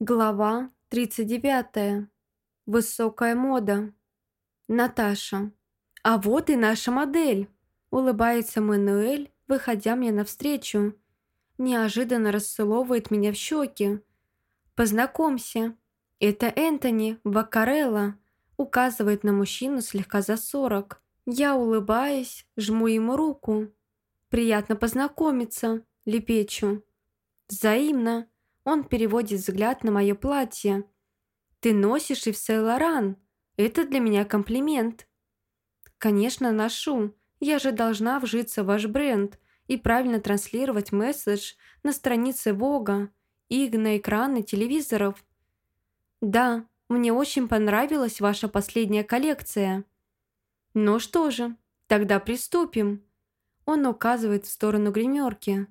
Глава 39. Высокая мода. Наташа. «А вот и наша модель!» Улыбается Мануэль, выходя мне навстречу. Неожиданно расцеловывает меня в щеки. «Познакомься, это Энтони Вакарелла», указывает на мужчину слегка за сорок. Я улыбаюсь, жму ему руку. «Приятно познакомиться», лепечу. «Взаимно», он переводит взгляд на мое платье. «Ты носишь и в Сен-Лоран. Это для меня комплимент». «Конечно, ношу. Я же должна вжиться в ваш бренд и правильно транслировать месседж на странице Вога и на экраны телевизоров». «Да, мне очень понравилась ваша последняя коллекция». «Ну что же, тогда приступим». Он указывает в сторону гримерки.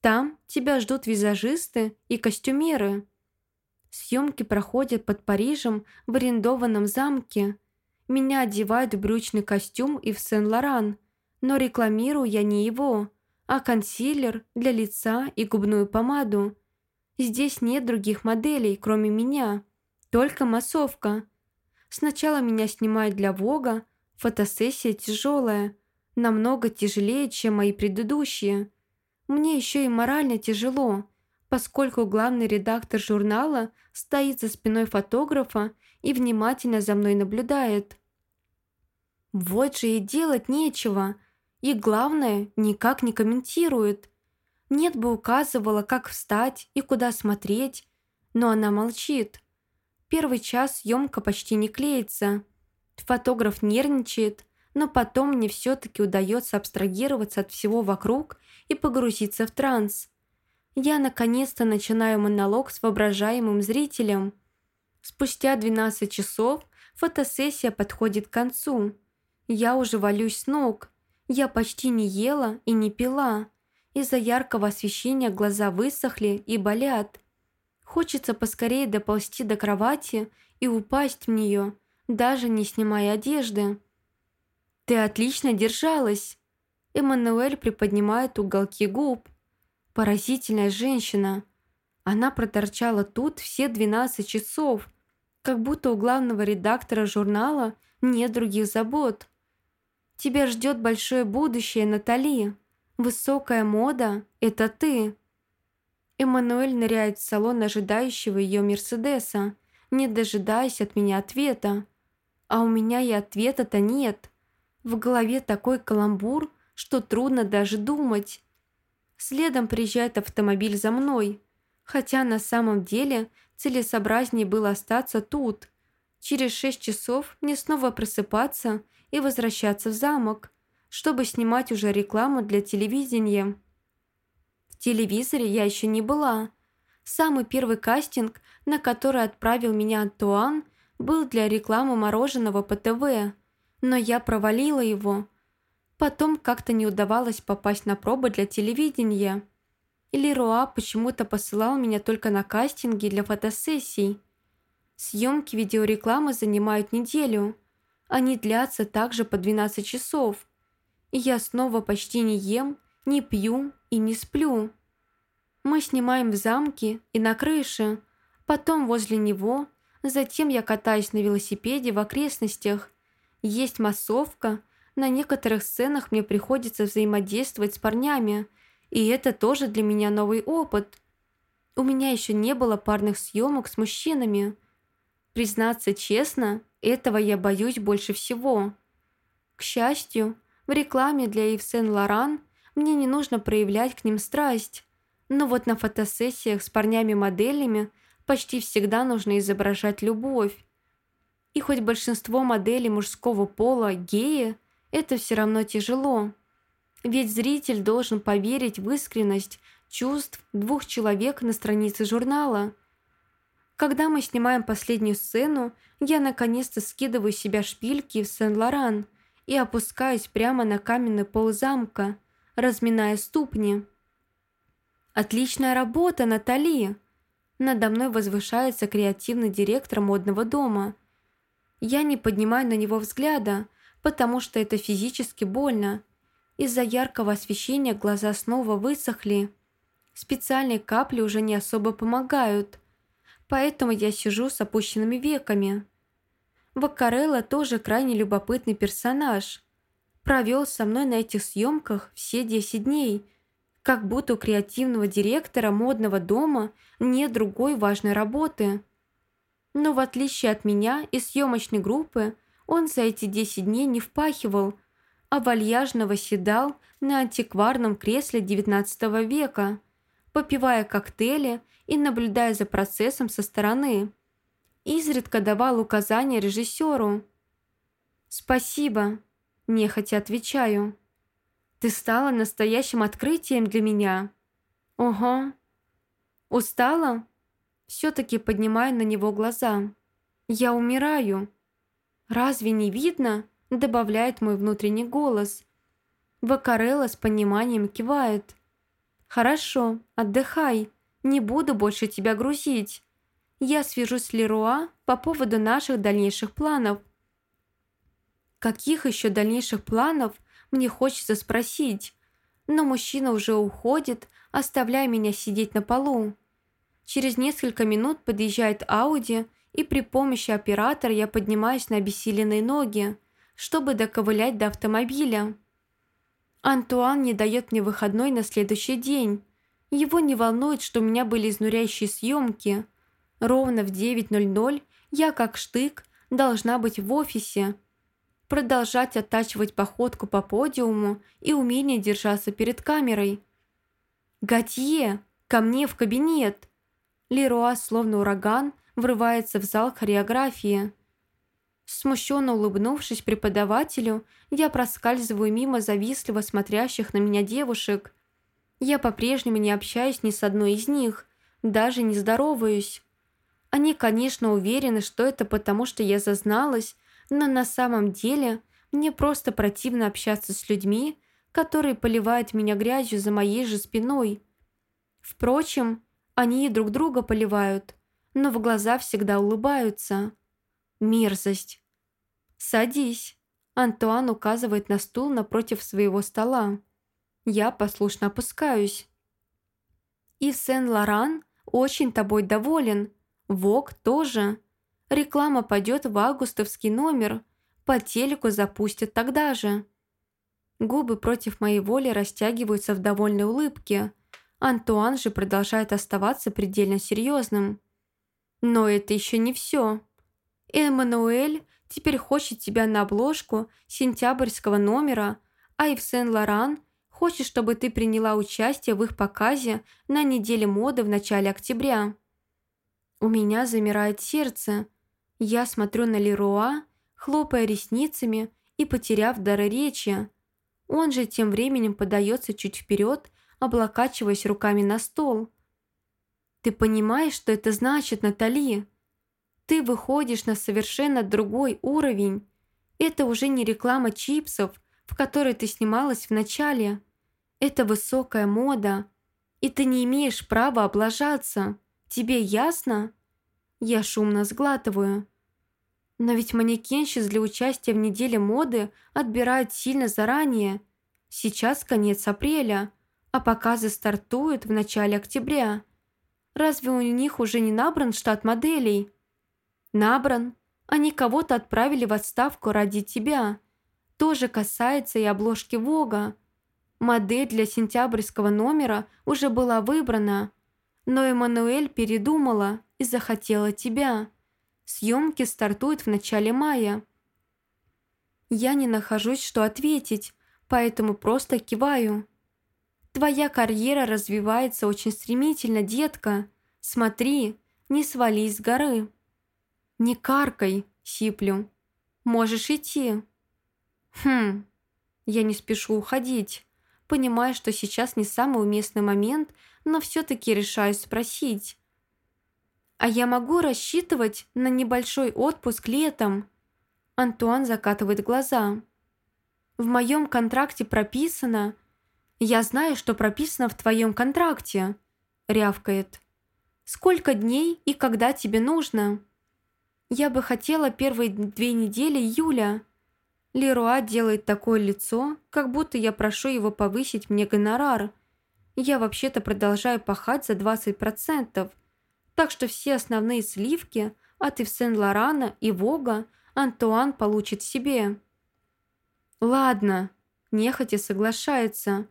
Там тебя ждут визажисты и костюмеры. Съемки проходят под Парижем в арендованном замке. Меня одевают в брючный костюм и в Сен-Лоран, но рекламирую я не его, а консилер для лица и губную помаду. Здесь нет других моделей, кроме меня, только массовка. Сначала меня снимают для Вога, фотосессия тяжелая, намного тяжелее, чем мои предыдущие – мне еще и морально тяжело, поскольку главный редактор журнала стоит за спиной фотографа и внимательно за мной наблюдает. Вот же и делать нечего. И главное, никак не комментирует. Нет бы указывала, как встать и куда смотреть, но она молчит. Первый час съемка почти не клеится. Фотограф нервничает, но потом мне все-таки удается абстрагироваться от всего вокруг и погрузиться в транс. Я наконец-то начинаю монолог с воображаемым зрителем. Спустя 12 часов фотосессия подходит к концу. Я уже валюсь с ног. Я почти не ела и не пила. Из-за яркого освещения глаза высохли и болят. Хочется поскорее доползти до кровати и упасть в нее, даже не снимая одежды. «Ты отлично держалась!» Эммануэль приподнимает уголки губ. Поразительная женщина. Она проторчала тут все 12 часов, как будто у главного редактора журнала нет других забот. Тебя ждет большое будущее, Натали. Высокая мода – это ты. Эммануэль ныряет в салон ожидающего ее Мерседеса, не дожидаясь от меня ответа. А у меня и ответа-то нет. В голове такой каламбур, что трудно даже думать. Следом приезжает автомобиль за мной, хотя на самом деле целесообразнее было остаться тут. Через шесть часов мне снова просыпаться и возвращаться в замок, чтобы снимать уже рекламу для телевидения. В телевизоре я еще не была. Самый первый кастинг, на который отправил меня Антуан, был для рекламы мороженого по ТВ – но я провалила его. Потом как-то не удавалось попасть на пробы для телевидения. Или Руа почему-то посылал меня только на кастинги для фотосессий. Съемки видеорекламы занимают неделю. Они длятся также по 12 часов. И я снова почти не ем, не пью и не сплю. Мы снимаем в замке и на крыше, потом возле него, затем я катаюсь на велосипеде в окрестностях – есть массовка, на некоторых сценах мне приходится взаимодействовать с парнями, и это тоже для меня новый опыт. У меня еще не было парных съемок с мужчинами. Признаться честно, этого я боюсь больше всего. К счастью, в рекламе для Ив Сен-Лоран мне не нужно проявлять к ним страсть, но вот на фотосессиях с парнями-моделями почти всегда нужно изображать любовь. И хоть большинство моделей мужского пола геи, это все равно тяжело. Ведь зритель должен поверить в искренность чувств двух человек на странице журнала. Когда мы снимаем последнюю сцену, я наконец-то скидываю с себя шпильки в Сен-Лоран и опускаюсь прямо на каменный пол замка, разминая ступни. «Отличная работа, Натали!» Надо мной возвышается креативный директор модного дома – я не поднимаю на него взгляда, потому что это физически больно. Из-за яркого освещения глаза снова высохли. Специальные капли уже не особо помогают. поэтому я сижу с опущенными веками. Вакарелла тоже крайне любопытный персонаж. Провел со мной на этих съемках все 10 дней, как будто у креативного директора модного дома нет другой важной работы. Но в отличие от меня и съемочной группы, он за эти 10 дней не впахивал, а вальяжно восседал на антикварном кресле XIX века, попивая коктейли и наблюдая за процессом со стороны. Изредка давал указания режиссеру. «Спасибо», – нехотя отвечаю. «Ты стала настоящим открытием для меня». «Ого». «Устала?» Все-таки поднимаю на него глаза. «Я умираю». «Разве не видно?» – добавляет мой внутренний голос. Вакарелла с пониманием кивает. «Хорошо, отдыхай. Не буду больше тебя грузить. Я свяжусь с Леруа по поводу наших дальнейших планов». Каких еще дальнейших планов, мне хочется спросить. Но мужчина уже уходит, оставляя меня сидеть на полу. Через несколько минут подъезжает Ауди, и при помощи оператора я поднимаюсь на обессиленные ноги, чтобы доковылять до автомобиля. Антуан не дает мне выходной на следующий день. Его не волнует, что у меня были изнуряющие съемки. Ровно в 9.00 я, как штык, должна быть в офисе. Продолжать оттачивать походку по подиуму и умение держаться перед камерой. «Готье! Ко мне в кабинет!» Леруа, словно ураган, врывается в зал хореографии. Смущенно улыбнувшись преподавателю, я проскальзываю мимо завистливо смотрящих на меня девушек. Я по-прежнему не общаюсь ни с одной из них, даже не здороваюсь. Они, конечно, уверены, что это потому, что я зазналась, но на самом деле мне просто противно общаться с людьми, которые поливают меня грязью за моей же спиной. Впрочем, они друг друга поливают, но в глаза всегда улыбаются. Мерзость. «Садись». Антуан указывает на стул напротив своего стола. Я послушно опускаюсь. И Сен-Лоран очень тобой доволен. Вог тоже. Реклама пойдет в августовский номер. По телеку запустят тогда же. Губы против моей воли растягиваются в довольной улыбке. Антуан же продолжает оставаться предельно серьезным. Но это еще не все. Эммануэль теперь хочет тебя на обложку сентябрьского номера, а Ив Сен-Лоран хочет, чтобы ты приняла участие в их показе на неделе моды в начале октября. У меня замирает сердце. Я смотрю на Леруа, хлопая ресницами и потеряв дар речи. Он же тем временем подается чуть вперед, облокачиваясь руками на стол. «Ты понимаешь, что это значит, Натали?» Ты выходишь на совершенно другой уровень. Это уже не реклама чипсов, в которой ты снималась в начале. Это высокая мода. И ты не имеешь права облажаться. Тебе ясно? Я шумно сглатываю. Но ведь манекенщиц для участия в неделе моды отбирают сильно заранее. Сейчас конец апреля, а показы стартуют в начале октября. Разве у них уже не набран штат моделей? Набран. Они кого-то отправили в отставку ради тебя. Тоже касается и обложки Вога. Модель для сентябрьского номера уже была выбрана, но Эммануэль передумала и захотела тебя. Съемки стартуют в начале мая. Я не нахожусь, что ответить, поэтому просто киваю. Твоя карьера развивается очень стремительно, детка. Смотри, не свались с горы. «Не каркай!» – сиплю. «Можешь идти». «Хм...» Я не спешу уходить. Понимаю, что сейчас не самый уместный момент, но все-таки решаюсь спросить. «А я могу рассчитывать на небольшой отпуск летом?» Антуан закатывает глаза. «В моем контракте прописано...» «Я знаю, что прописано в твоем контракте», — рявкает. «Сколько дней и когда тебе нужно?» Я бы хотела первые две недели июля. Леруа делает такое лицо, как будто я прошу его повысить мне гонорар. Я вообще-то продолжаю пахать за 20%. так что все основные сливки от Ив Сен-Лорана и Вога Антуан получит себе. Ладно, нехотя соглашается,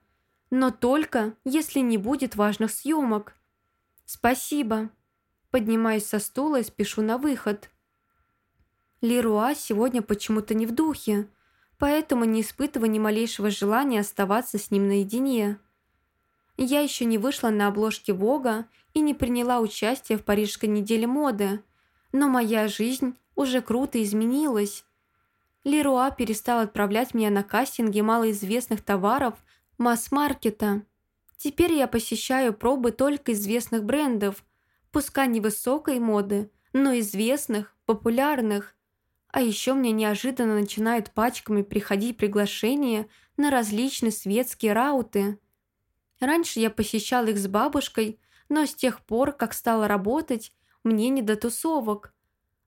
но только если не будет важных съемок. Спасибо. Поднимаюсь со стула и спешу на выход. Леруа сегодня почему-то не в духе, поэтому не испытываю ни малейшего желания оставаться с ним наедине. Я еще не вышла на обложке Вога и не приняла участие в Парижской неделе моды, но моя жизнь уже круто изменилась. Леруа перестал отправлять меня на кастинги малоизвестных товаров масс-маркета. Теперь я посещаю пробы только известных брендов, пускай не высокой моды, но известных, популярных. А еще мне неожиданно начинают пачками приходить приглашения на различные светские рауты. Раньше я посещал их с бабушкой, но с тех пор, как стала работать, мне не до тусовок.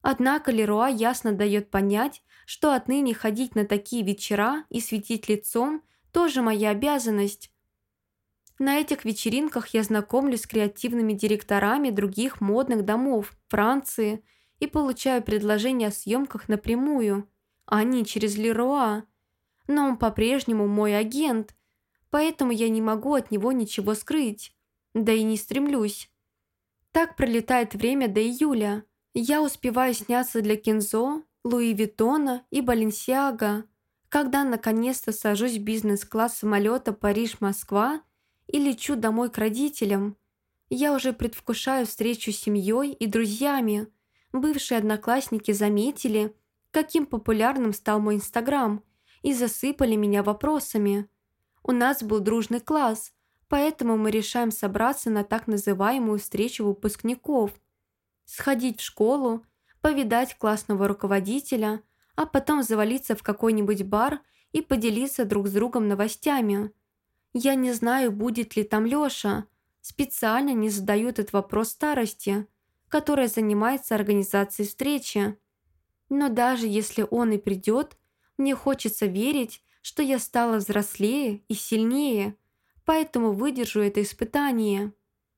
Однако Леруа ясно дает понять, что отныне ходить на такие вечера и светить лицом тоже моя обязанность. На этих вечеринках я знакомлюсь с креативными директорами других модных домов Франции и получаю предложения о съемках напрямую, а не через Леруа. Но он по-прежнему мой агент, поэтому я не могу от него ничего скрыть, да и не стремлюсь. Так пролетает время до июля. Я успеваю сняться для Кензо, Луи Виттона и Баленсиага, когда наконец-то сажусь в бизнес-класс самолета Париж-Москва и лечу домой к родителям. Я уже предвкушаю встречу с семьей и друзьями. Бывшие одноклассники заметили, каким популярным стал мой Инстаграм, и засыпали меня вопросами. У нас был дружный класс, поэтому мы решаем собраться на так называемую встречу выпускников. Сходить в школу, повидать классного руководителя, а потом завалиться в какой-нибудь бар и поделиться друг с другом новостями. Я не знаю, будет ли там Лёша. Специально не задаю этот вопрос старости, которая занимается организацией встречи. Но даже если он и придет, мне хочется верить, что я стала взрослее и сильнее, поэтому выдержу это испытание.